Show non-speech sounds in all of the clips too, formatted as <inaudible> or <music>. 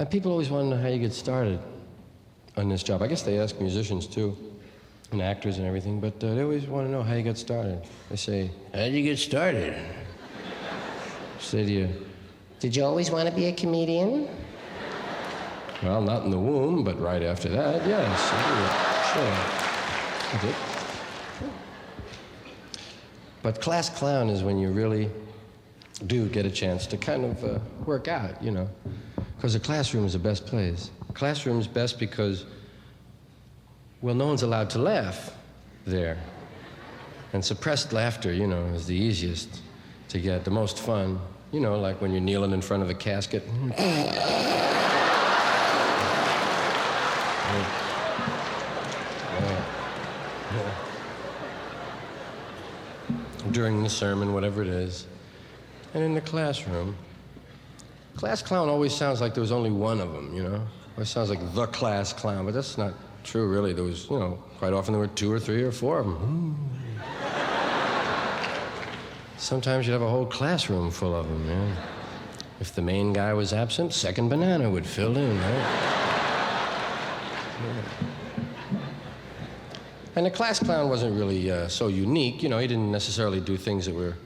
And people always want to know how you get started on this job. I guess they ask musicians too, and actors and everything, but uh, they always want to know how you got started. They say, How'd you get started? say to you, Did you always want to be a comedian? Well, not in the womb, but right after that, yes. Sure. I did. But class clown is when you really do get a chance to kind of uh, work out, you know. Because the classroom is the best place. Classroom is best because, well, no one's allowed to laugh there. And suppressed laughter, you know, is the easiest to get, the most fun. You know, like when you're kneeling in front of a casket. <laughs> During the sermon, whatever it is. And in the classroom, class clown always sounds like there was only one of them, you know? It sounds like the class clown, but that's not true, really. There was, you know, quite often there were two or three or four of them. Sometimes you'd have a whole classroom full of them, yeah. If the main guy was absent, second banana would fill in, right? And the class clown wasn't really uh, so unique. You know, he didn't necessarily do things that were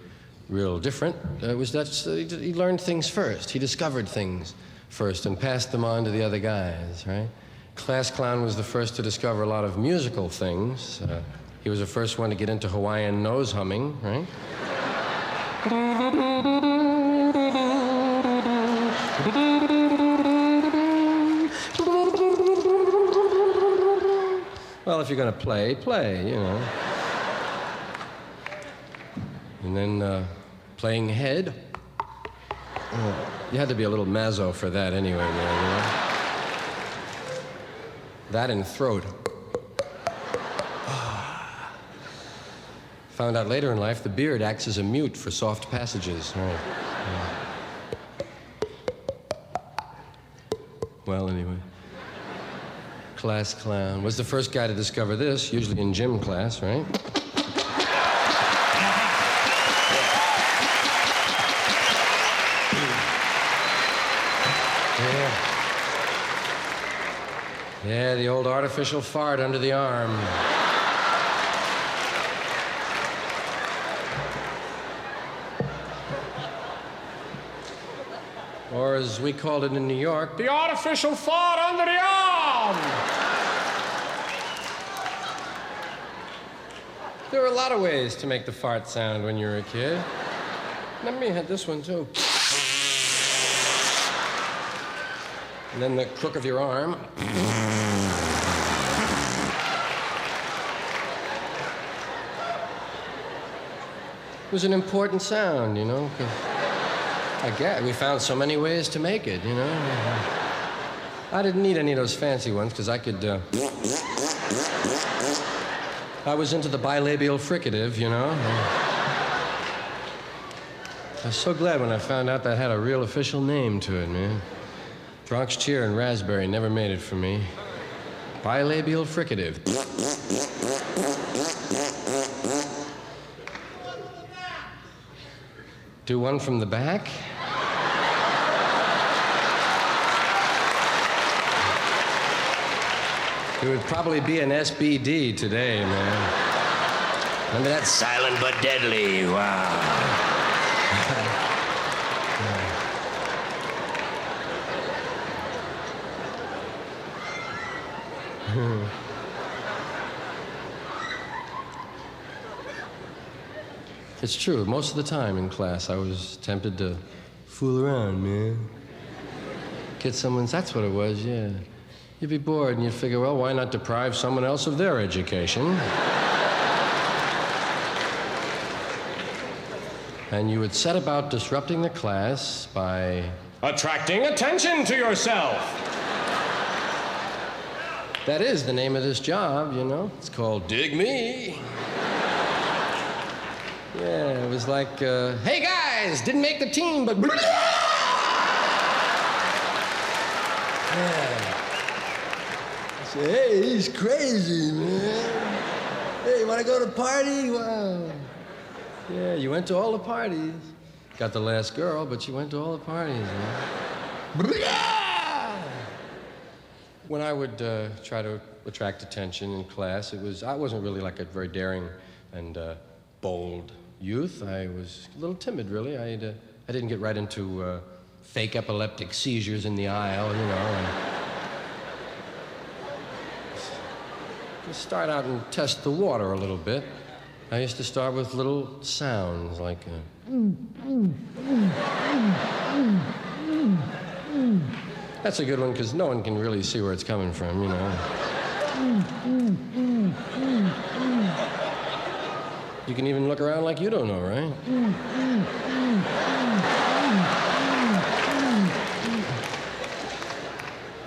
real different. Uh, was that he, he learned things first. He discovered things first and passed them on to the other guys, right? Class clown was the first to discover a lot of musical things. Uh, he was the first one to get into Hawaiian nose humming, right? Well, if you're going to play, play, you know. And then uh, playing head. Uh, you had to be a little mazzo for that anyway, man, you know? That and throat. <sighs> Found out later in life the beard acts as a mute for soft passages. Yeah. Well, anyway. Class clown was the first guy to discover this, usually in gym class, right? Yeah, the old artificial fart under the arm. Or as we called it in New York, the artificial fart under the arm. There were a lot of ways to make the fart sound when you were a kid. Remember, you had this one too. And then the crook of your arm. It was an important sound, you know. I guess we found so many ways to make it, you know. I didn't need any of those fancy ones because I could. Uh, I was into the bilabial fricative, you know. I was so glad when I found out that had a real official name to it, man. Bronx Cheer and Raspberry never made it for me. Bilabial fricative. Do one from the back? It would probably be an SBD today, man. Remember that silent but deadly? Wow. <laughs> It's true. Most of the time in class, I was tempted to fool around, man. Get someone's, that's what it was, yeah. You'd be bored and you'd figure, well, why not deprive someone else of their education? <laughs> and you would set about disrupting the class by attracting attention to yourself. That is the name of this job, you know. It's called Dig Me. Yeah, it was like, uh, hey guys, didn't make the team, but. Yeah. I said, hey, he's crazy, man. Hey, you want to go to a party? Wow. Yeah, you went to all the parties. Got the last girl, but you went to all the parties, man. When I would uh, try to attract attention in class, it was I wasn't really like a very daring and uh, bold youth. I was a little timid, really. I uh, I didn't get right into uh, fake epileptic seizures in the aisle, you know. And just start out and test the water a little bit. I used to start with little sounds like. That's a good one because no one can really see where it's coming from, you know. You can even look around like you don't know, right?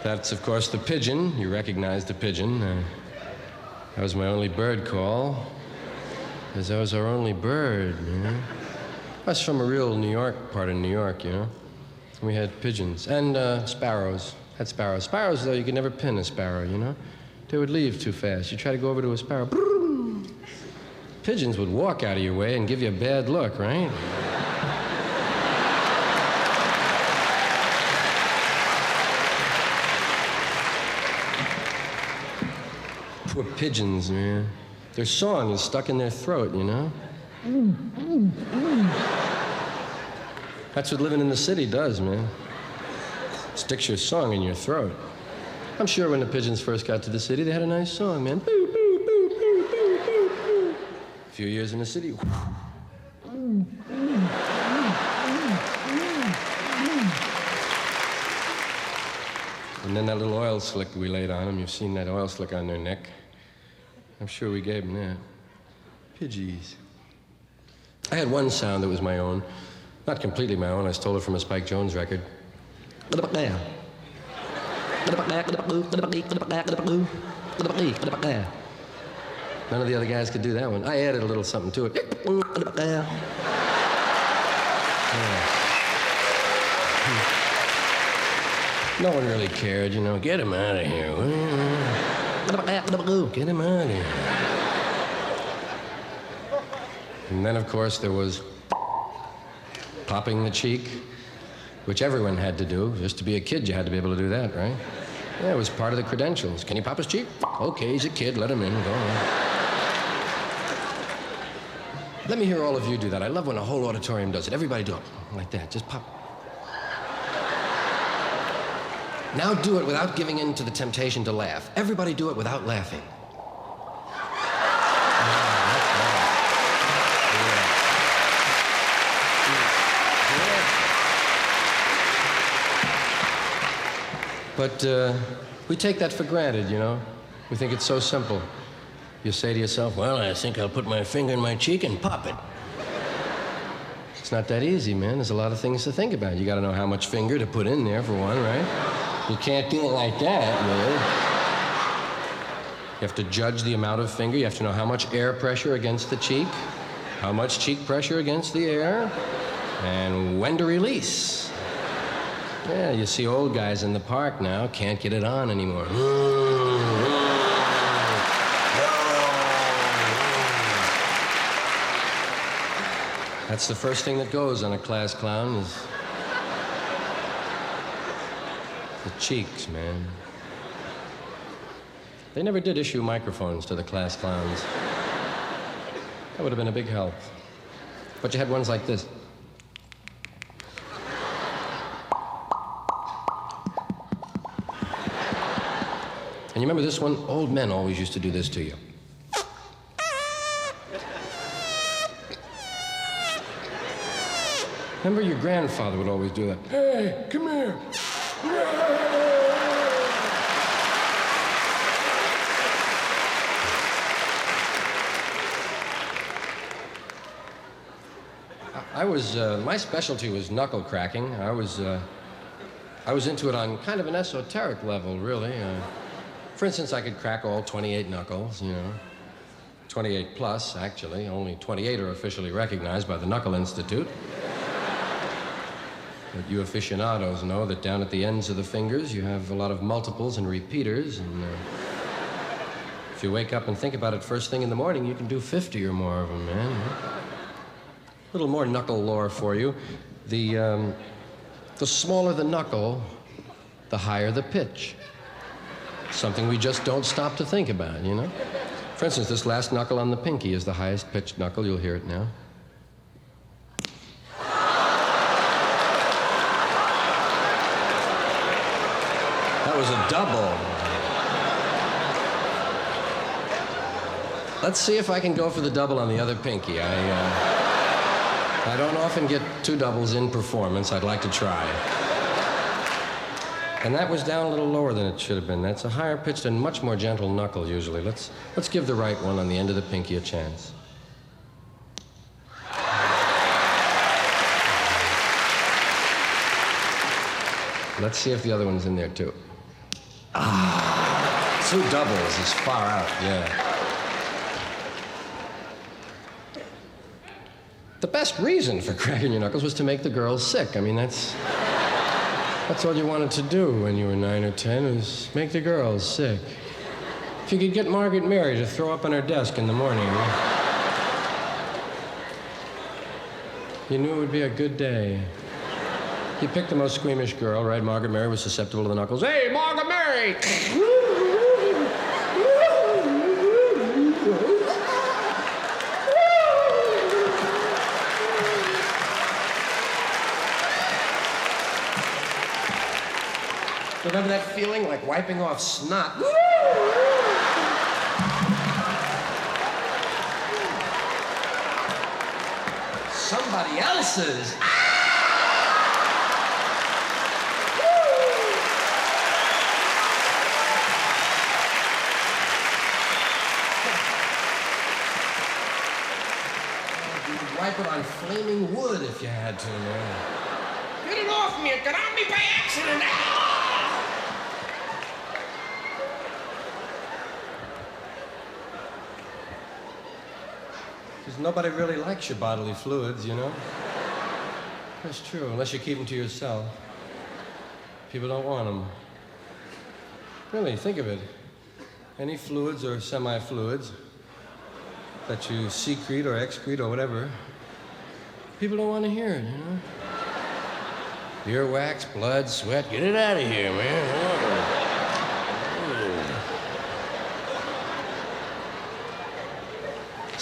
That's, of course, the pigeon. You recognize the pigeon. Uh, that was my only bird call. Because that was our only bird, you know. Was from a real New York part of New York, you know. We had pigeons and uh, sparrows. Had sparrows. Sparrows, though, you could never pin a sparrow, you know. They would leave too fast. You try to go over to a sparrow. <laughs> Pigeons would walk out of your way and give you a bad look, right? <laughs> Poor pigeons, man. Their song is stuck in their throat, you know? That's what living in the city does, man. Sticks your song in your throat. I'm sure when the pigeons first got to the city, they had a nice song, man. Boo, boo, boo, boo, boo, boo, boo. A few years in the city. And then that little oil slick we laid on them, you've seen that oil slick on their neck. I'm sure we gave them that. Pidgeys. I had one sound that was my own. Not completely my own. I stole it from a Spike Jones record. None of the other guys could do that one. I added a little something to it. No one really cared, you know. Get him out of here. Get him out of here. And then, of course, there was popping the cheek, which everyone had to do. Just to be a kid, you had to be able to do that, right? Yeah, it was part of the credentials. Can you pop his cheek? Okay, he's a kid. Let him in. Go on. Let me hear all of you do that. I love when a whole auditorium does it. Everybody do it like that. Just pop. Now do it without giving in to the temptation to laugh. Everybody do it without laughing. But uh, we take that for granted, you know. We think it's so simple. You say to yourself, well, I think I'll put my finger in my cheek and pop it. It's not that easy, man. There's a lot of things to think about. You got to know how much finger to put in there, for one, right? You can't do it like that, really. You have to judge the amount of finger. You have to know how much air pressure against the cheek, how much cheek pressure against the air, and when to release. Yeah, you see old guys in the park now can't get it on anymore. <gasps> That's the first thing that goes on a class clown is the cheeks, man. They never did issue microphones to the class clowns. That would have been a big help. But you had ones like this. Remember this one? Old men always used to do this to you. Remember your grandfather would always do that. Hey, come here. I was, uh, my specialty was knuckle cracking. I was, uh, I was into it on kind of an esoteric level, really. Uh, for instance, I could crack all 28 knuckles, you know. 28 plus, actually. Only 28 are officially recognized by the Knuckle Institute. But you aficionados know that down at the ends of the fingers, you have a lot of multiples and repeaters. And uh, if you wake up and think about it first thing in the morning, you can do 50 or more of them, man. A little more knuckle lore for you. The, um, the smaller the knuckle, the higher the pitch. Something we just don't stop to think about, you know? For instance, this last knuckle on the pinky is the highest pitched knuckle. You'll hear it now. That was a double. Let's see if I can go for the double on the other pinky. I, uh, I don't often get two doubles in performance. I'd like to try. And that was down a little lower than it should have been. That's a higher pitched and much more gentle knuckle usually. Let's, let's give the right one on the end of the pinky a chance. Let's see if the other one's in there too. Ah, two doubles is far out, yeah. The best reason for <laughs> cracking your knuckles was to make the girls sick. I mean, that's that's all you wanted to do when you were nine or ten was make the girls sick. If you could get Margaret Mary to throw up on her desk in the morning, you knew it would be a good day. You picked the most squeamish girl, right? Margaret Mary was susceptible to the knuckles. Hey, Margaret Mary! Remember that feeling like wiping off snot? Somebody else's. Ah! Wipe it on flaming wood if you had to, man. Get it off me! It got on me by accident! Because nobody really likes your bodily fluids, you know? That's true, unless you keep them to yourself. People don't want them. Really, think of it. Any fluids or semi fluids that you secrete or excrete or whatever, people don't want to hear it, you know? Earwax, blood, sweat, get it out of here, man.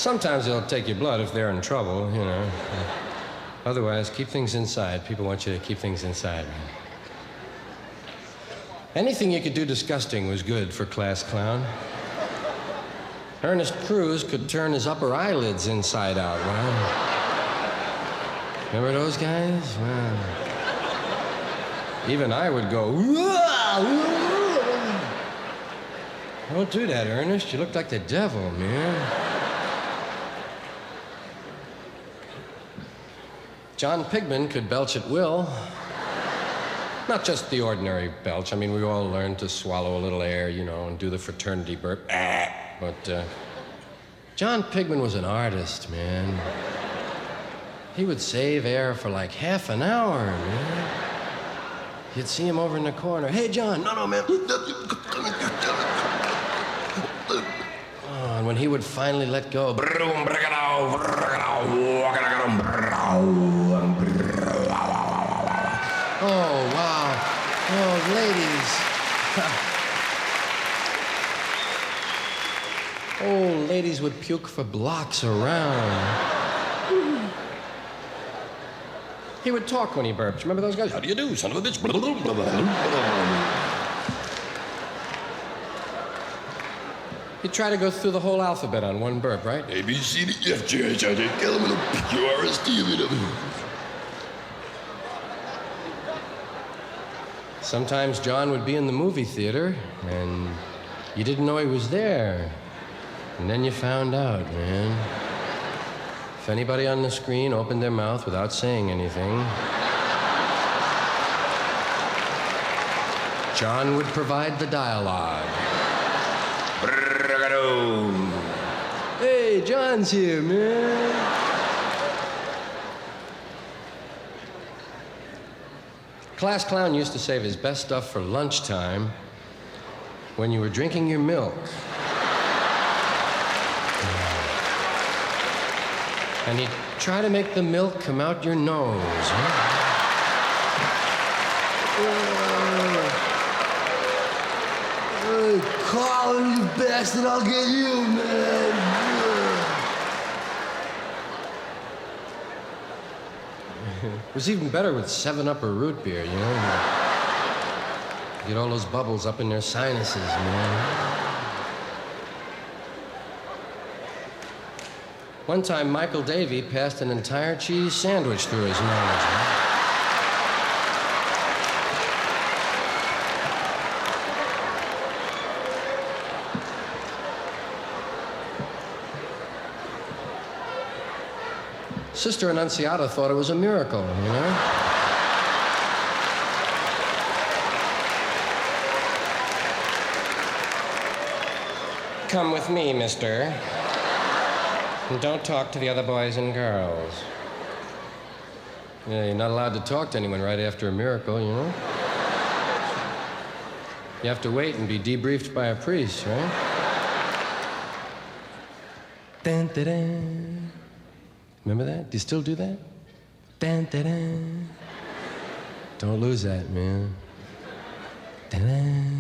Sometimes they'll take your blood if they're in trouble, you know. Otherwise, keep things inside. People want you to keep things inside. Anything you could do disgusting was good for Class Clown. Ernest Cruz could turn his upper eyelids inside out. Wow. Remember those guys? Wow. Even I would go, Don't do that, Ernest. You look like the devil, man. John Pigman could belch at will. Not just the ordinary belch. I mean, we all learned to swallow a little air, you know, and do the fraternity burp. But uh, John Pigman was an artist, man. He would save air for like half an hour, man. You'd see him over in the corner. Hey, John. No, no, man. Oh, and when he would finally let go, Oh, wow. Oh, ladies. would puke for blocks around. He would talk when he burped. Remember those guys? How do you do, son of a bitch? He'd try to go through the whole alphabet on one burp, right? A, B, C, D, E, F, G, H, I, J, K, L, M, N, O, P, Q, R, S, T, U, V, W. Sometimes John would be in the movie theater and you didn't know he was there. And then you found out, man. If anybody on the screen opened their mouth without saying anything, John would provide the dialogue. Hey, John's here, man. Class clown used to save his best stuff for lunchtime when you were drinking your milk. And he'd try to make the milk come out your nose. Huh? call him, you bastard. I'll get you, man. <laughs> It was even better with 7 Up or root beer, you know? Get all those bubbles up in their sinuses, man. One time, Michael Davy passed an entire cheese sandwich through his nose. Sister Annunziata thought it was a miracle, you know? Come with me, mister. And don't talk to the other boys and girls. Yeah, you're not allowed to talk to anyone right after a miracle, you know? You have to wait and be debriefed by a priest, right? Dun, dun, dun. Remember that? Do you still do that? Dun, dun, dun. Don't lose that, man. Dun, dun.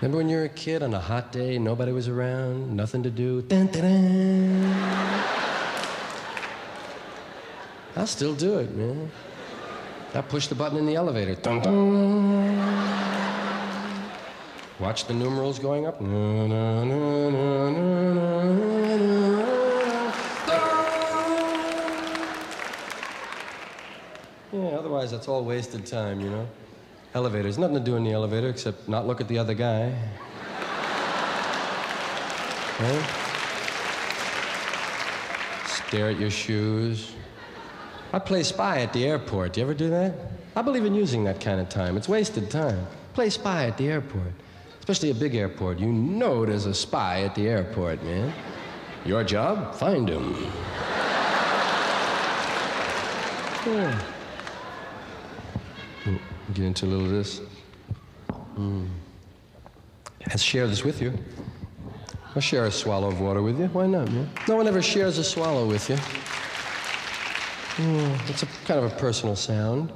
Remember when you were a kid on a hot day, nobody was around, nothing to do? Dun, dun, dun. I'll still do it, man. I push the button in the elevator. Dun, dun. Watch the numerals going up. Yeah, otherwise that's all wasted time, you know? Elevators, nothing to do in the elevator except not look at the other guy. Right? Stare at your shoes. I play spy at the airport. Do you ever do that? I believe in using that kind of time. It's wasted time. Play spy at the airport. Especially a big airport. You know there's a spy at the airport, man. Your job? Find him. <laughs> Yeah. Get into a little of this. Mm. Let's share this with you. I'll share a swallow of water with you. Why not, man? No one ever shares a swallow with you. Mm, it's a kind of a personal sound.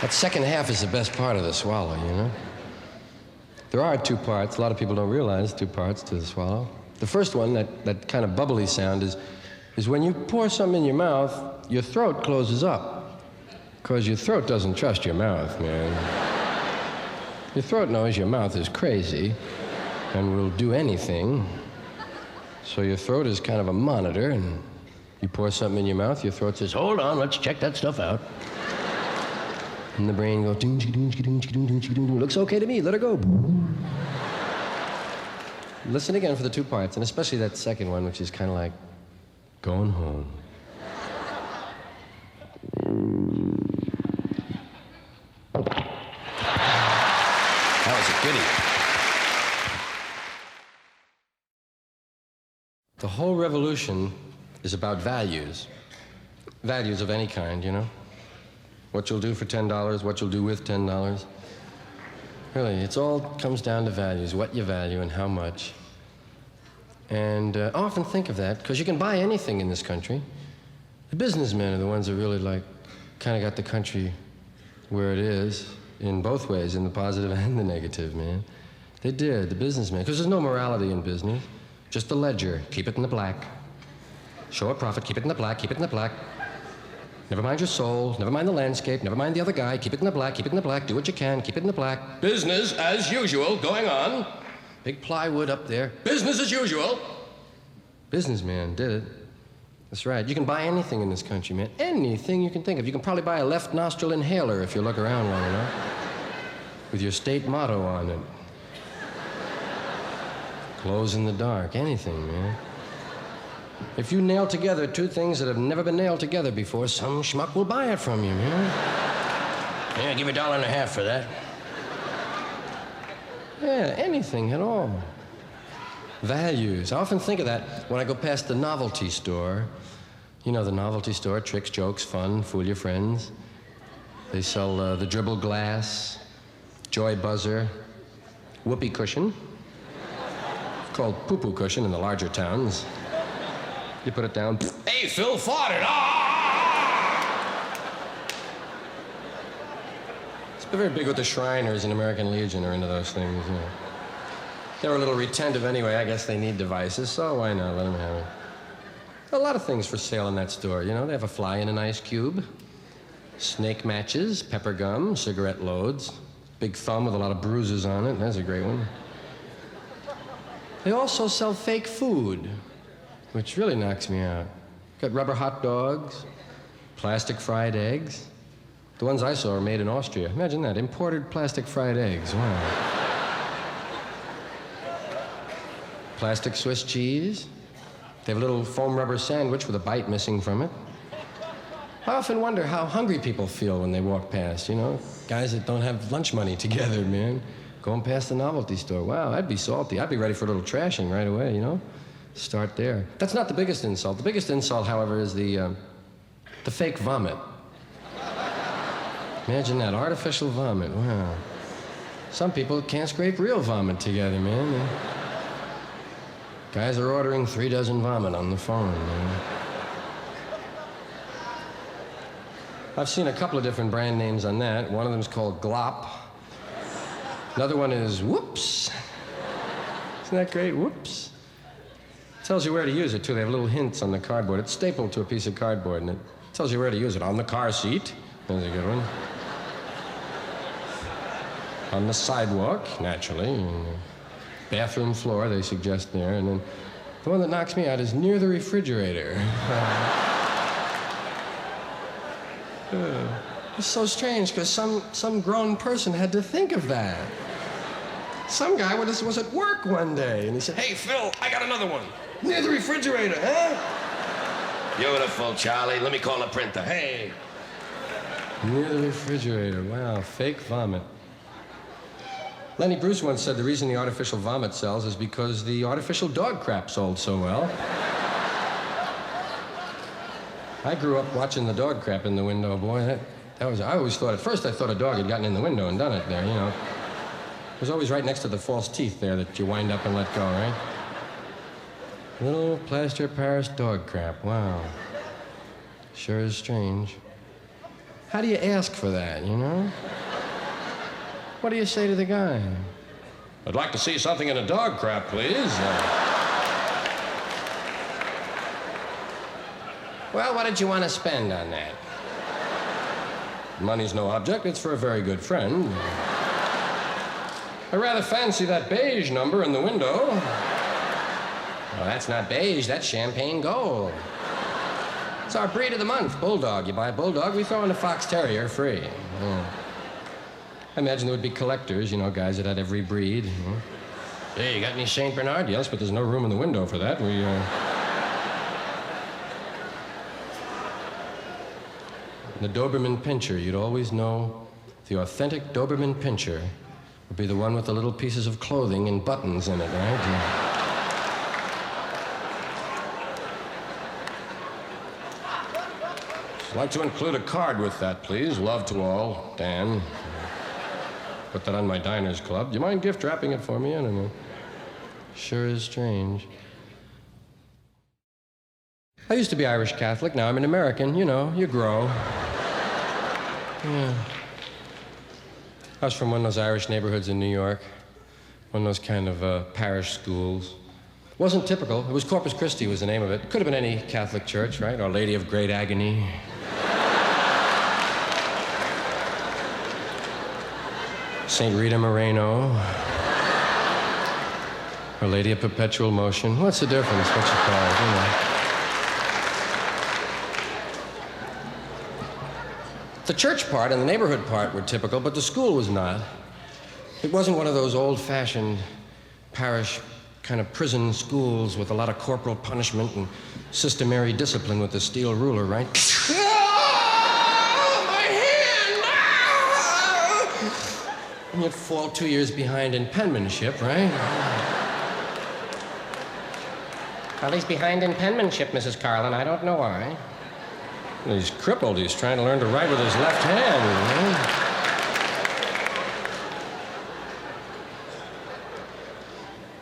That second half is the best part of the swallow, you know? There are two parts. A lot of people don't realize two parts to the swallow. The first one, that, that kind of bubbly sound, is, is when you pour something in your mouth, your throat closes up. Because your throat doesn't trust your mouth, man. Your throat knows your mouth is crazy and will do anything. So your throat is kind of a monitor, and you pour something in your mouth, your throat says, Hold on, let's check that stuff out. And the brain goes, ding, ding, ding, ding, ding, looks okay to me, let her go. Listen again for the two parts, and especially that second one, which is kind of like going home. that was a goodie. The whole revolution is about values, values of any kind, you know? What you'll do for $10, what you'll do with $10. Really, it's all comes down to values, what you value and how much. And uh, I often think of that because you can buy anything in this country. The businessmen are the ones that really like kind of got the country where it is in both ways, in the positive <laughs> and the negative, man. They did, the businessmen, because there's no morality in business, just the ledger. Keep it in the black. Show a profit, keep it in the black, keep it in the black. Never mind your soul, never mind the landscape, never mind the other guy. Keep it in the black, keep it in the black, do what you can, keep it in the black. Business as usual going on. Big plywood up there. Business as usual. Businessman did it. That's right. You can buy anything in this country, man. Anything you can think of. You can probably buy a left nostril inhaler if you look around long enough. With your state motto on it. Close in the dark. Anything, man. If you nail together two things that have never been nailed together before, some schmuck will buy it from you, man. Yeah, give you a dollar and a half for that. Yeah, anything at all. Values. I often think of that when I go past the novelty store. You know, the novelty store, tricks, jokes, fun, fool your friends. They sell uh, the dribble glass, joy buzzer, whoopee cushion, called poo-poo cushion in the larger towns. You put it down. Hey, Phil farted. Ah! It's been very big with the Shriners and American Legion are into those things. You know. They're a little retentive anyway. I guess they need devices, so why not let them have it? A lot of things for sale in that store. You know, they have a fly in an ice cube, snake matches, pepper gum, cigarette loads, big thumb with a lot of bruises on it. That's a great one. They also sell fake food, which really knocks me out. Got rubber hot dogs, plastic fried eggs. The ones I saw are made in Austria. Imagine that, imported plastic fried eggs. Wow. Plastic Swiss cheese. They have a little foam rubber sandwich with a bite missing from it. I often wonder how hungry people feel when they walk past, you know? Guys that don't have lunch money together, man. Going past the novelty store. Wow, I'd be salty. I'd be ready for a little trashing right away, you know? Start there. That's not the biggest insult. The biggest insult, however, is the, uh, the fake vomit. Imagine that, artificial vomit. Wow. Some people can't scrape real vomit together, man. Guys are ordering three dozen vomit on the phone, man. I've seen a couple of different brand names on that. One of them's called Glop. Another one is Whoops. Isn't that great? Whoops. Tells you where to use it, too. They have little hints on the cardboard. It's stapled to a piece of cardboard, and it tells you where to use it. On the car seat. There's a good one. On the sidewalk, naturally. And the bathroom floor, they suggest there. And then the one that knocks me out is near the refrigerator. Uh, <laughs> it's so strange because some, some grown person had to think of that. Some guy was, was at work one day and he said, Hey, Phil, I got another one. Near the refrigerator, huh? Beautiful, Charlie. Let me call the printer. Hey. Near the refrigerator. Wow, fake vomit. Lenny Bruce once said the reason the artificial vomit sells is because the artificial dog crap sold so well. I grew up watching the dog crap in the window, boy. That, that was, I always thought, at first I thought a dog had gotten in the window and done it there, you know. It was always right next to the false teeth there that you wind up and let go, right? Little plaster Paris dog crap, wow. Sure is strange. How do you ask for that, you know? What do you say to the guy? I'd like to see something in a dog crap, please. Well, what did you want to spend on that? Money's no object. It's for a very good friend. I rather fancy that beige number in the window. Well, that's not beige. That's champagne gold. It's our breed of the month, bulldog. You buy a bulldog, we throw in a fox terrier free. Yeah. I imagine there would be collectors, you know, guys that had every breed. Know. Hey, you got any St. Bernard? Yes, but there's no room in the window for that. We, uh... The Doberman Pinscher, you'd always know the authentic Doberman Pinscher would be the one with the little pieces of clothing and buttons in it, right? Yeah. I'd like to include a card with that, please. Love to all, Dan. Put that on my diners club. Do you mind gift wrapping it for me? I don't know. Sure is strange. I used to be Irish Catholic. Now I'm an American. You know, you grow. Yeah. I was from one of those Irish neighborhoods in New York, one of those kind of uh, parish schools. Wasn't typical. It was Corpus Christi was the name of it. Could have been any Catholic church, right? Our Lady of Great Agony. St. Rita Moreno. Our Lady of Perpetual Motion. What's the difference? What's it called? You know. The church part and the neighborhood part were typical, but the school was not. It wasn't one of those old fashioned parish kind of prison schools with a lot of corporal punishment and systemary discipline with the steel ruler, right? Ah, my hand! Ah! And you'd fall two years behind in penmanship, right? Well, he's behind in penmanship, Mrs. Carlin. I don't know why. He's crippled. He's trying to learn to write with his left hand.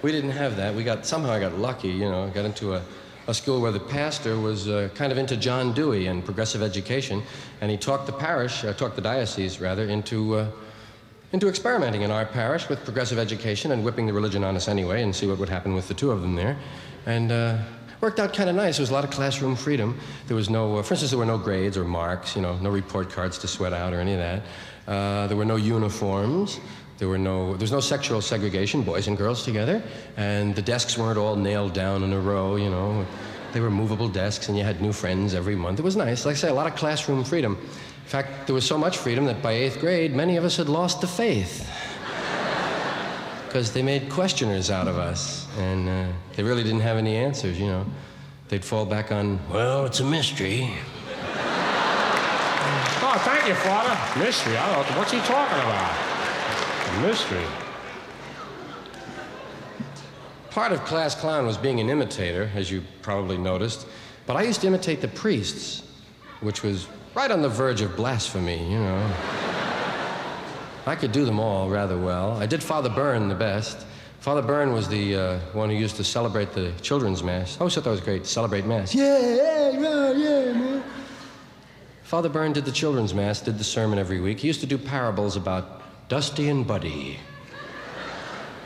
We didn't have that. We got somehow I got lucky, you know, got into a, a school where the pastor was uh, kind of into John Dewey and progressive education, and he talked the parish, uh, talked the diocese rather, into uh, into experimenting in our parish with progressive education and whipping the religion on us anyway, and see what would happen with the two of them there, and. Uh, worked out kind of nice. There was a lot of classroom freedom. There was no, uh, for instance, there were no grades or marks, you know, no report cards to sweat out or any of that. Uh, there were no uniforms. There were no, there was no sexual segregation, boys and girls together, and the desks weren't all nailed down in a row, you know. They were movable desks, and you had new friends every month. It was nice. Like I say, a lot of classroom freedom. In fact, there was so much freedom that by eighth grade, many of us had lost the faith <laughs> because they made questioners out of us, and uh, they really didn't have any answers, you know. They'd fall back on, well, it's a mystery. Oh, thank you, Father. Mystery. I don't know. What's he talking about? Mystery. Part of Class Clown was being an imitator, as you probably noticed, but I used to imitate the priests, which was right on the verge of blasphemy, you know. I could do them all rather well. I did Father Byrne the best. Father Byrne was the uh, one who used to celebrate the children's mass. I always thought that was great, celebrate mass. Yeah, yeah, yeah, yeah, man. Father Byrne did the children's mass, did the sermon every week. He used to do parables about Dusty and Buddy.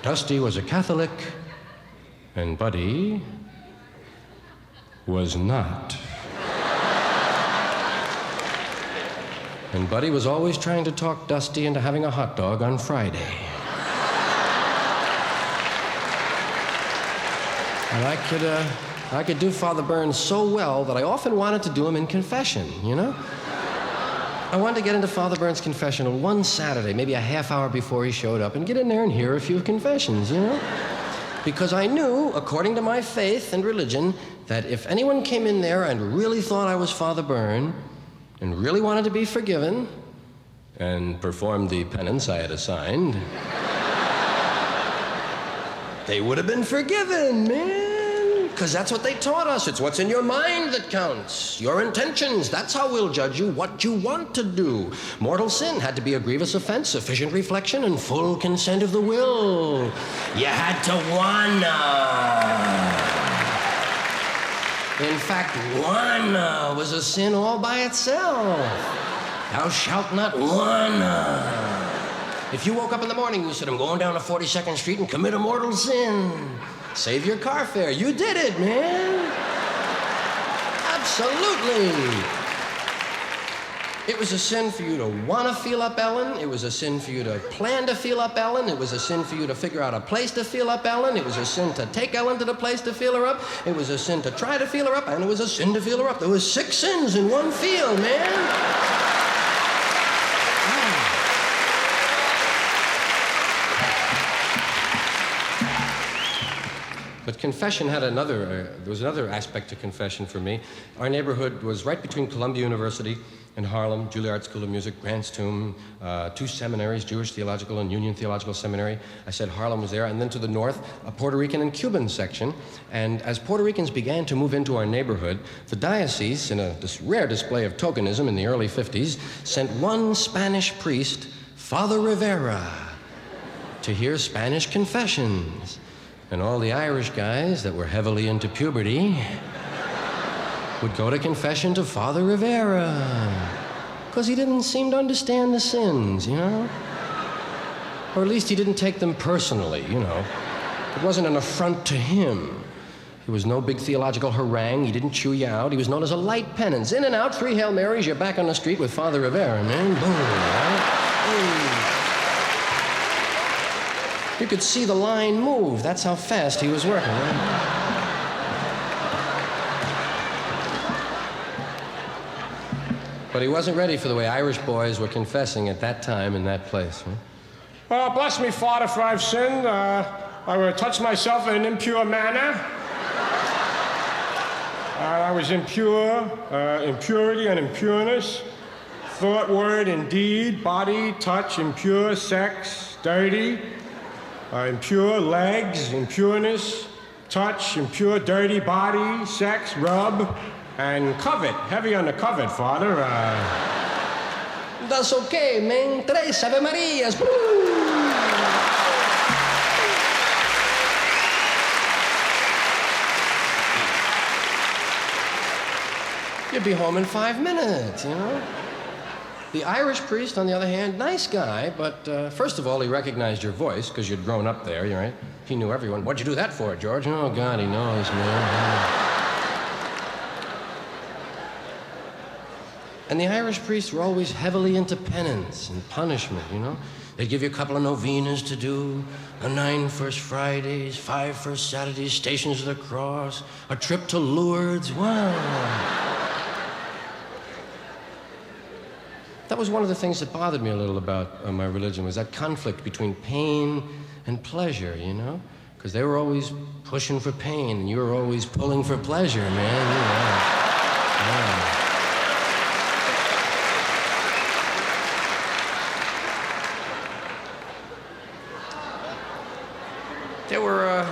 Dusty was a Catholic, and Buddy was not. And Buddy was always trying to talk Dusty into having a hot dog on Friday. And I could, uh, I could do Father Burns so well that I often wanted to do him in confession, you know? I wanted to get into Father Burns' confessional one Saturday, maybe a half hour before he showed up, and get in there and hear a few confessions, you know? Because I knew, according to my faith and religion, that if anyone came in there and really thought I was Father Byrne, and really wanted to be forgiven, and performed the penance I had assigned, they would have been forgiven, man. Because that's what they taught us. It's what's in your mind that counts. Your intentions. That's how we'll judge you. What you want to do. Mortal sin had to be a grievous offense, sufficient reflection, and full consent of the will. You had to wanna. In fact, wanna uh, was a sin all by itself. Thou shalt not wanna. Uh. If you woke up in the morning and you said, I'm going down to 42nd Street and commit a mortal sin, save your car fare. You did it, man. Absolutely. It was a sin for you to want to feel up Ellen. It was a sin for you to plan to feel up Ellen. It was a sin for you to figure out a place to feel up Ellen. It was a sin to take Ellen to the place to feel her up. It was a sin to try to feel her up, and it was a sin to feel her up. There was six sins in one feel, man. <sighs> But confession had another, uh, there was another aspect to confession for me. Our neighborhood was right between Columbia University and Harlem, Juilliard School of Music, Grant's Tomb, uh, two seminaries, Jewish Theological and Union Theological Seminary. I said Harlem was there. And then to the north, a Puerto Rican and Cuban section. And as Puerto Ricans began to move into our neighborhood, the diocese, in a this rare display of tokenism in the early 50s, sent one Spanish priest, Father Rivera, to hear Spanish confessions. And all the Irish guys that were heavily into puberty would go to confession to Father Rivera. Because he didn't seem to understand the sins, you know? Or at least he didn't take them personally, you know? It wasn't an affront to him. It was no big theological harangue. He didn't chew you out. He was known as a light penance. In and out, three Hail Marys, you're back on the street with Father Rivera, man. Boom, right? You could see the line move. That's how fast he was working. But he wasn't ready for the way Irish boys were confessing at that time in that place. Huh? Well, bless me, Father, for I've sinned. Uh, I will touch myself in an impure manner. Uh, I was impure, uh, impurity and impureness, thought, word, and deed, body, touch, impure, sex, dirty, uh, impure legs, impureness, touch, impure, dirty body, sex, rub, and covet. Heavy on the covet, Father. Uh... That's okay, man. Tres Ave Marias. You'd be home in five minutes, you know? The Irish priest, on the other hand, nice guy, but uh, first of all, he recognized your voice because you'd grown up there, right? He knew everyone. What'd you do that for, George? Oh, God, he knows, man. And the Irish priests were always heavily into penance and punishment, you know? They'd give you a couple of novenas to do, a nine First Fridays, five First Saturdays, Stations of the Cross, a trip to Lourdes. Wow. That was one of the things that bothered me a little about uh, my religion was that conflict between pain and pleasure, you know? Because they were always pushing for pain, and you were always pulling for pleasure, man. You know. Yeah. There were, uh,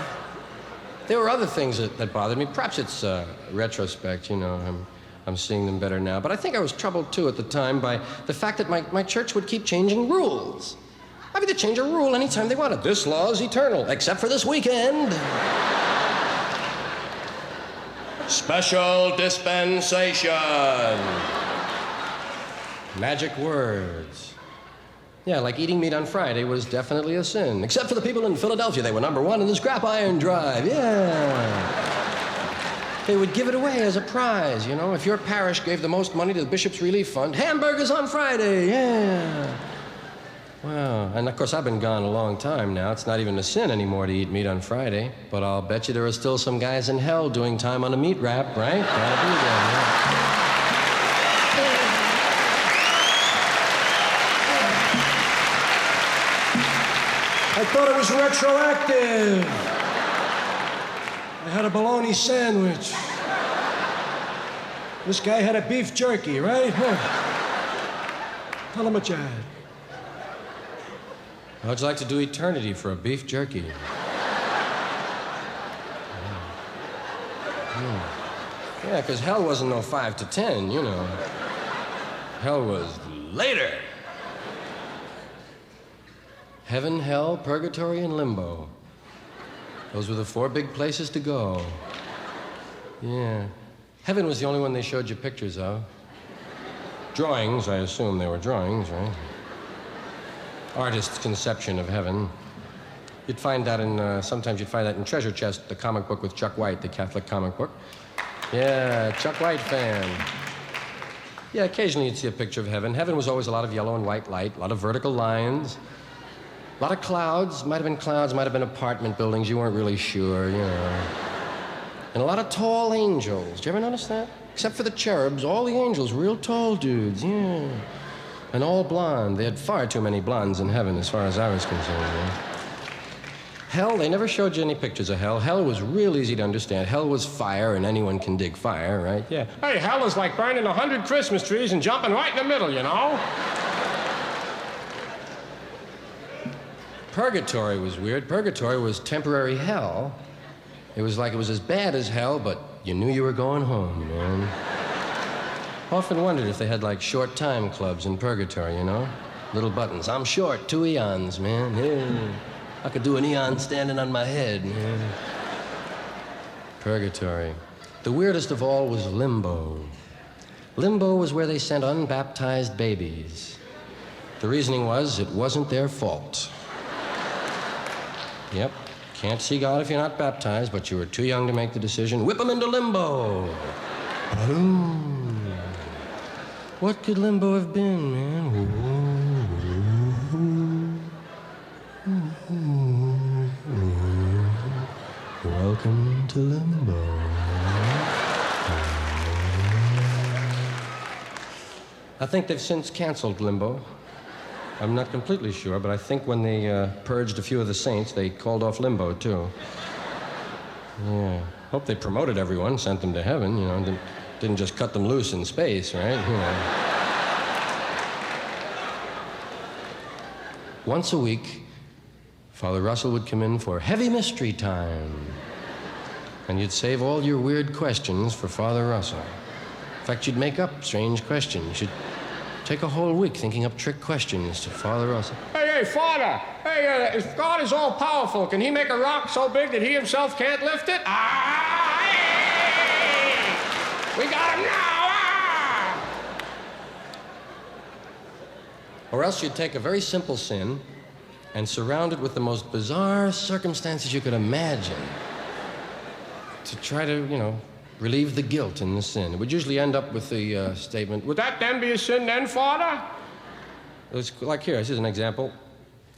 there were other things that, that bothered me. Perhaps it's uh, retrospect, you know. I'm, I'm seeing them better now. But I think I was troubled too at the time by the fact that my, my church would keep changing rules. I mean, they change a rule anytime they wanted. This law is eternal, except for this weekend. Special dispensation. Magic words. Yeah, like eating meat on Friday was definitely a sin. Except for the people in Philadelphia. They were number one in the scrap iron drive. Yeah. They would give it away as a prize, you know. If your parish gave the most money to the Bishop's Relief Fund, hamburgers on Friday. Yeah. Wow. And of course, I've been gone a long time now. It's not even a sin anymore to eat meat on Friday. But I'll bet you there are still some guys in hell doing time on a meat rap, right? Gotta be there. Yeah. Thought it was retroactive. I had a bologna sandwich. This guy had a beef jerky, right? Huh. Tell him what you had. How'd you like to do eternity for a beef jerky? Yeah, hmm. because hell wasn't no five to ten, you know. Hell was later. Heaven, hell, purgatory, and limbo. Those were the four big places to go. Yeah. Heaven was the only one they showed you pictures of. Drawings, I assume they were drawings, right? Artist's conception of heaven. You'd find that in, uh, sometimes you'd find that in Treasure Chest, the comic book with Chuck White, the Catholic comic book. Yeah, Chuck White fan. Yeah, occasionally you'd see a picture of heaven. Heaven was always a lot of yellow and white light, a lot of vertical lines, a lot of clouds. Might have been clouds, might have been apartment buildings. You weren't really sure, you know. And a lot of tall angels. Did you ever notice that? Except for the cherubs, all the angels, real tall dudes, yeah. And all blonde. They had far too many blondes in heaven, as far as I was concerned. Yeah. Hell, they never showed you any pictures of hell. Hell was real easy to understand. Hell was fire, and anyone can dig fire, right? Yeah. Hey, hell is like burning a hundred Christmas trees and jumping right in the middle, you know? Purgatory was weird. Purgatory was temporary hell. It was like it was as bad as hell, but you knew you were going home, man. Often wondered if they had like short time clubs in purgatory, you know? Little buttons. I'm short, two eons, man. Yeah. I could do an eon standing on my head, man. Purgatory. The weirdest of all was limbo. Limbo was where they sent unbaptized babies. The reasoning was it wasn't their fault. Yep. Can't see God if you're not baptized, but you were too young to make the decision. Whip them into limbo. Boom. What could limbo have been, man? Welcome to limbo. I think they've since canceled limbo. I'm not completely sure, but I think when they uh, purged a few of the saints, they called off limbo, too. Yeah. Hope they promoted everyone, sent them to heaven, you know, didn't, didn't just cut them loose in space, right? You know. Once a week, Father Russell would come in for heavy mystery time. And you'd save all your weird questions for Father Russell. In fact, you'd make up strange questions. You'd Take a whole week thinking up trick questions to Father Russell. Hey, hey, Father! Hey, uh, if God is all powerful, can he make a rock so big that he himself can't lift it? Ah! Hey! We got him now! Ah! Or else you'd take a very simple sin and surround it with the most bizarre circumstances you could imagine to try to, you know, relieve the guilt in the sin. It would usually end up with the uh, statement, Would that then be a sin, then, Father? It was like here, this is an example.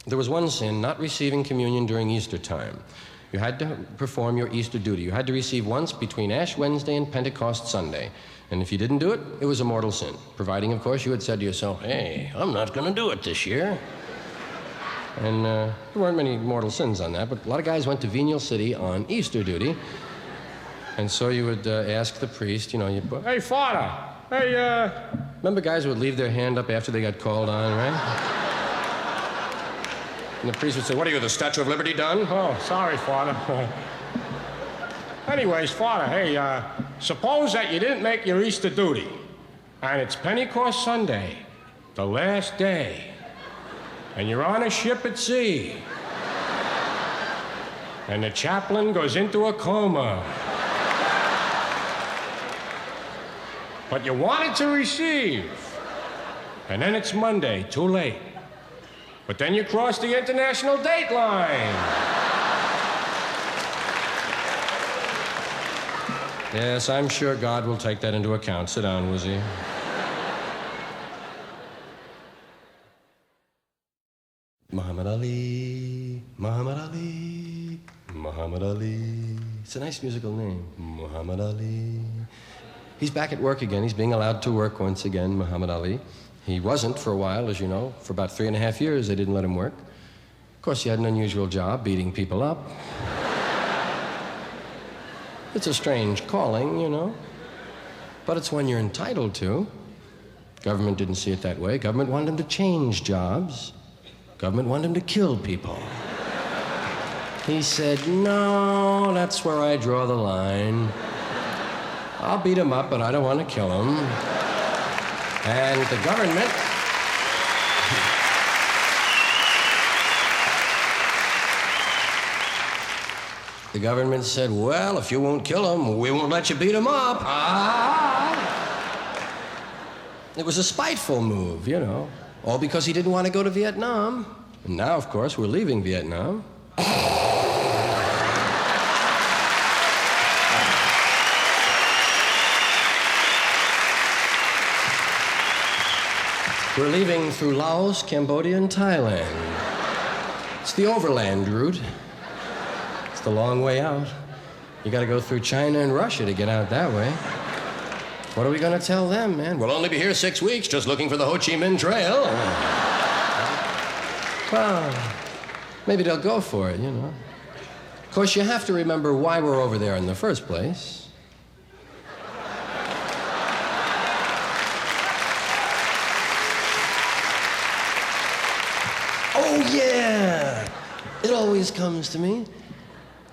There was one sin, not receiving communion during Easter time. You had to perform your Easter duty. You had to receive once between Ash Wednesday and Pentecost Sunday. And if you didn't do it, it was a mortal sin, providing, of course, you had said to yourself, hey, I'm not going to do it this year. And uh, there weren't many mortal sins on that, but a lot of guys went to Venial City on Easter duty. And so you would uh, ask the priest, you know, you Hey, Father. Hey, uh, Remember guys would leave their hand up after they got called on, right? And the priest would say, What are you, the Statue of Liberty done? oh, sorry, Father. <laughs> Anyways, Father, hey, uh, suppose that you didn't make your Easter duty, and it's Pentecost Sunday, the last day, and you're on a ship at sea, and the chaplain goes into a coma. But you wanted to receive, and then it's Monday, too late. But then you cross the international date line. Yes, I'm sure God will take that into account. Sit down, Wizzy. Muhammad Ali, Muhammad Ali, Muhammad Ali. It's a nice musical name, Muhammad Ali. He's back at work again. He's being allowed to work once again, Muhammad Ali. He wasn't for a while, as you know. For about three and a half years, they didn't let him work. Of course, he had an unusual job, beating people up. <laughs> It's a strange calling, you know. But it's one you're entitled to. Government didn't see it that way. Government wanted him to change jobs. Government wanted him to kill people. He said, No, that's where I draw the line. I'll beat him up, but I don't want to kill him. And the government. The government said, Well, if you won't kill him, we won't let you beat him up. Ah! It was a spiteful move, you know, all because he didn't want to go to Vietnam. And now, of course, we're leaving Vietnam. We're leaving through Laos, Cambodia, and Thailand. It's the overland route. It's the long way out. You gotta go through China and Russia to get out that way. What are we gonna tell them, man? We'll only be here six weeks just looking for the Ho Chi Minh Trail. well, maybe they'll go for it, you know. Of course, you have to remember why we're over there in the first place. Yeah! It always comes to me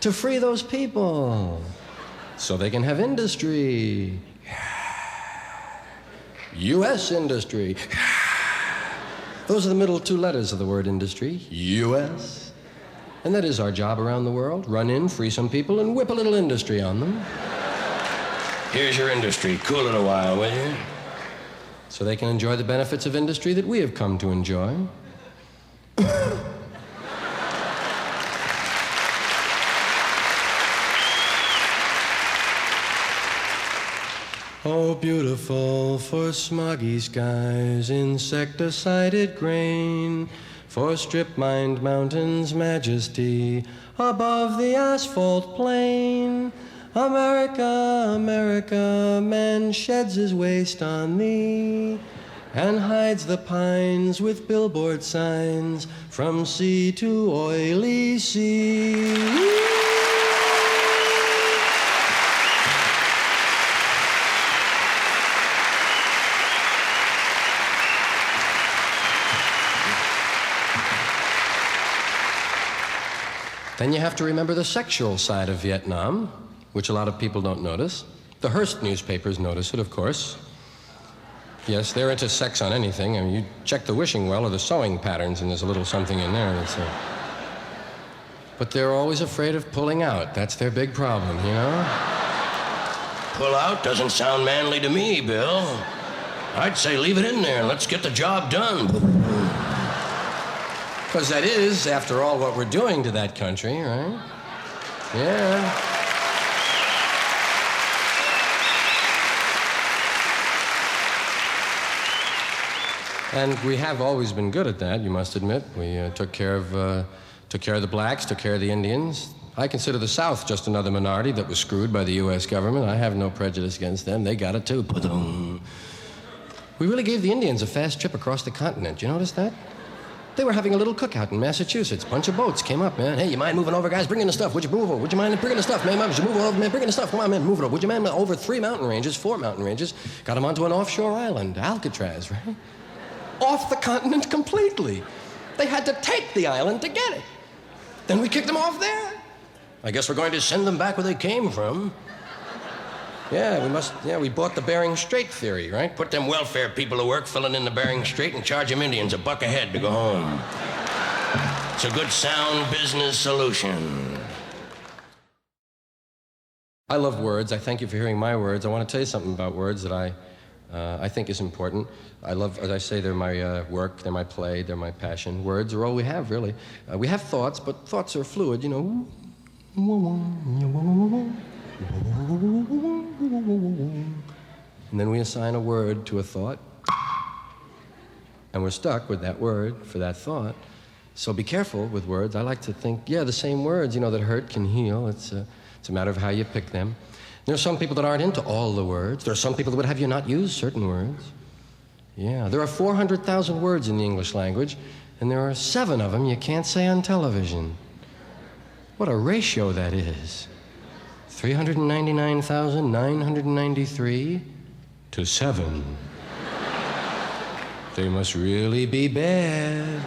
to free those people so they can have industry. U.S. industry. Those are the middle two letters of the word industry U.S. And that is our job around the world run in, free some people, and whip a little industry on them. Here's your industry. Cool it a while, will you? So they can enjoy the benefits of industry that we have come to enjoy. <laughs> Oh, beautiful for smoggy skies, insecticided grain, for strip-mined mountains' majesty above the asphalt plain. America, America, man sheds his waste on thee and hides the pines with billboard signs from sea to oily sea. Then you have to remember the sexual side of Vietnam, which a lot of people don't notice. The Hearst newspapers notice it, of course. Yes, they're into sex on anything. I mean, you check the wishing well or the sewing patterns, and there's a little something in there. That's a... But they're always afraid of pulling out. That's their big problem, you know? Pull out doesn't sound manly to me, Bill. I'd say leave it in there and let's get the job done. Because that is, after all, what we're doing to that country, right? Yeah. And we have always been good at that, you must admit. We uh, took care of uh, took care of the blacks, took care of the Indians. I consider the South just another minority that was screwed by the U.S. government. I have no prejudice against them. They got it too. Ba-dum. We really gave the Indians a fast trip across the continent. You notice that? They were having a little cookout in Massachusetts. Bunch of boats came up, man. Hey, you mind moving over, guys? Bring in the stuff. Would you move over? Would you mind bringing the stuff, man? Would you move over, man? Bring in the stuff. Come on, man. Move it over. Would you mind over three mountain ranges, four mountain ranges? Got them onto an offshore island, Alcatraz, <laughs> right? Off the continent completely. They had to take the island to get it. Then we kicked them off there. I guess we're going to send them back where they came from. Yeah, we must. Yeah, we bought the Bering Strait theory, right? Put them welfare people to work filling in the Bering Strait and charge them Indians a buck a head to go home. It's a good, sound business solution. I love words. I thank you for hearing my words. I want to tell you something about words that I, uh, I think is important. I love, as I say, they're my uh, work, they're my play, they're my passion. Words are all we have, really. Uh, we have thoughts, but thoughts are fluid, you know. And then we assign a word to a thought, and we're stuck with that word for that thought. So be careful with words. I like to think, yeah, the same words, you know, that hurt can heal. It's a, it's a matter of how you pick them. There are some people that aren't into all the words. There are some people that would have you not use certain words. Yeah, there are 400,000 words in the English language, and there are seven of them you can't say on television. What a ratio that is 399,993 to seven. They must really be bad.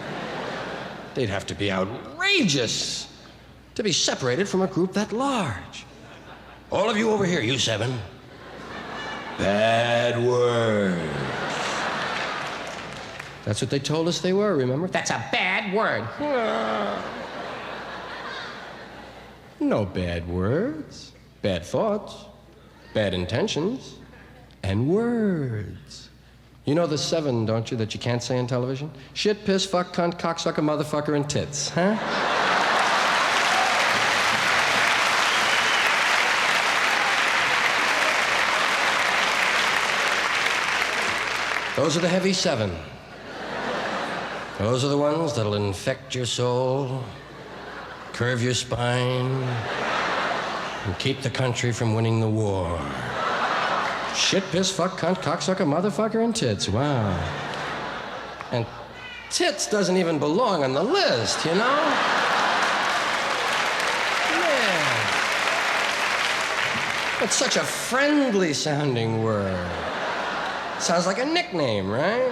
They'd have to be outrageous to be separated from a group that large. All of you over here, you seven. Bad word. That's what they told us they were, remember? That's a bad word. <sighs> No bad words, bad thoughts, bad intentions, and words. You know the seven, don't you, that you can't say on television? Shit, piss, fuck, cunt, cocksucker, motherfucker, and tits, huh? Those are the heavy seven. Those are the ones that'll infect your soul, curve your spine, and keep the country from winning the war. Shit, piss, fuck, cunt, cocksucker, motherfucker, and tits. Wow. And tits doesn't even belong on the list, you know? Yeah. It's such a friendly sounding word. Sounds like a nickname, right?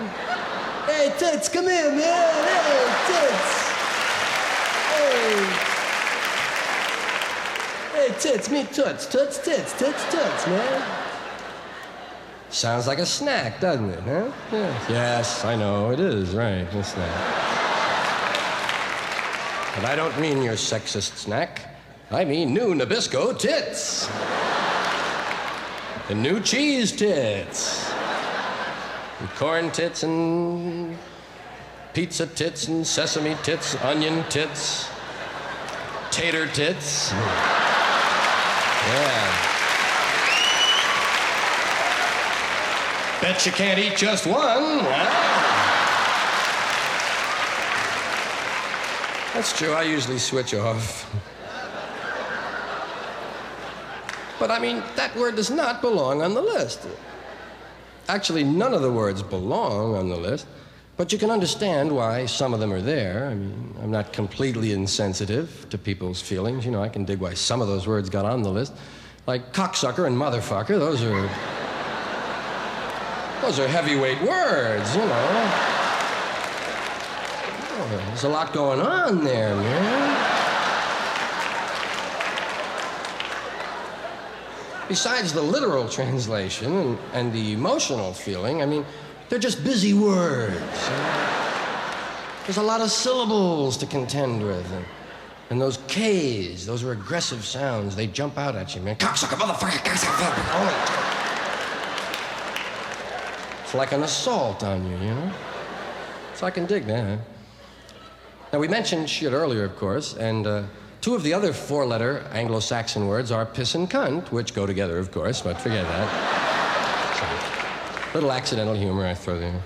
Hey, tits, come here, man. Hey, tits. Hey. Hey, tits, me toots. Toots, tits, tits, toots, man. Sounds like a snack, doesn't it, huh? Yeah. Yes, I know, it is, right, a snack. But I don't mean your sexist snack. I mean new Nabisco tits. The new cheese tits. Corn tits and pizza tits and sesame tits, onion tits, tater tits. Yeah. Bet you can't eat just one. huh? That's true. I usually switch off. But I mean, that word does not belong on the list. Actually, none of the words belong on the list, but you can understand why some of them are there. I mean, I'm not completely insensitive to people's feelings. You know, I can dig why some of those words got on the list. Like cocksucker and motherfucker, those are. Those are heavyweight words, you know. Oh, there's a lot going on there, man. Besides the literal translation and, and the emotional feeling, I mean, they're just busy words. There's a lot of syllables to contend with. And, and those K's, those are aggressive sounds. They jump out at you, man. Cocksucker, motherfucker, cocksucker. It's like an assault on you, you know? So I can dig that. Now, we mentioned shit earlier, of course, and uh, two of the other four letter Anglo Saxon words are piss and cunt, which go together, of course, but forget that. Little accidental humor I throw there.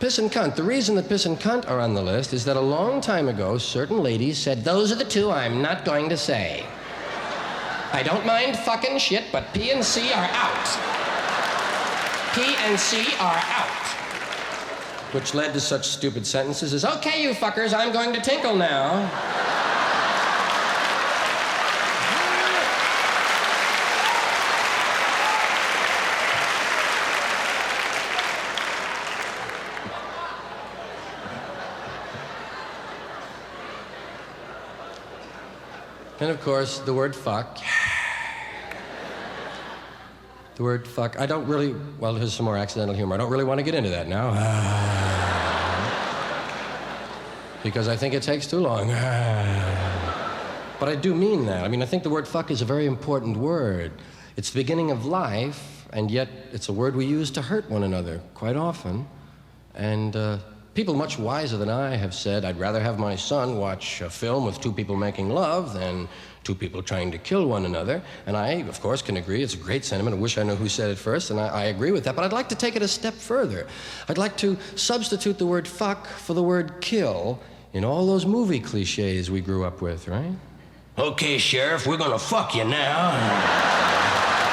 Piss and cunt. The reason that piss and cunt are on the list is that a long time ago, certain ladies said, Those are the two I'm not going to say. I don't mind fucking shit, but P and C are out. P and C are out. Which led to such stupid sentences as, Okay, you fuckers, I'm going to tinkle now. And of course, the word fuck. The word fuck. I don't really, well, here's some more accidental humor. I don't really want to get into that now. because I think it takes too long. but I do mean that. I mean, I think the word fuck is a very important word. It's the beginning of life, and yet it's a word we use to hurt one another quite often. And uh, people much wiser than I have said, I'd rather have my son watch a film with two people making love than two people trying to kill one another. And I, of course, can agree. It's a great sentiment. I wish I knew who said it first, and I, I agree with that. But I'd like to take it a step further. I'd like to substitute the word fuck for the word kill in all those movie cliches we grew up with, right? Okay, Sheriff, we're gonna fuck you now.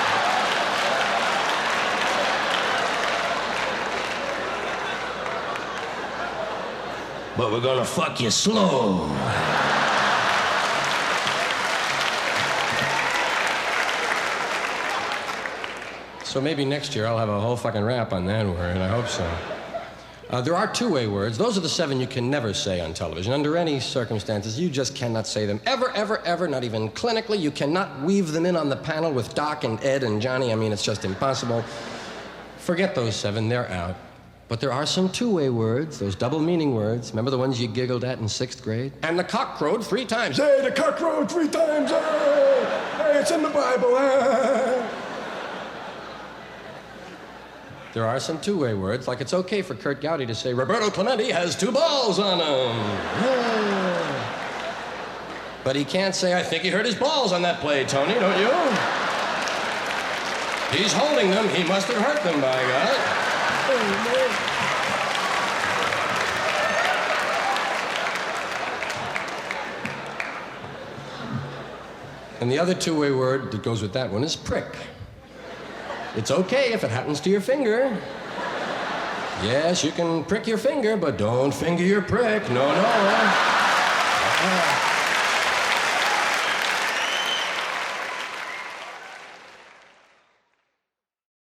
But we're gonna fuck you slow. So maybe next year I'll have a whole fucking rap on that word. I hope so. Uh, there are two-way words. Those are the seven you can never say on television. Under any circumstances, you just cannot say them. Ever, ever, ever, not even clinically. You cannot weave them in on the panel with Doc and Ed and Johnny. I mean, it's just impossible. Forget those seven, they're out. But there are some two-way words, those double meaning words. Remember the ones you giggled at in sixth grade? And the cock crowed three times. Hey, the cock crowed three times. Hey, hey, it's in the Bible. Hey. There are some two-way words, like it's okay for Kurt Gowdy to say, Roberto Clemente has two balls on him. Yeah. But he can't say, I think he hurt his balls on that play, Tony, don't you? He's holding them. He must have hurt them, by God. And the other two-way word that goes with that one is prick. It's okay if it happens to your finger. Yes, you can prick your finger, but don't finger your prick. No, no. Uh-uh.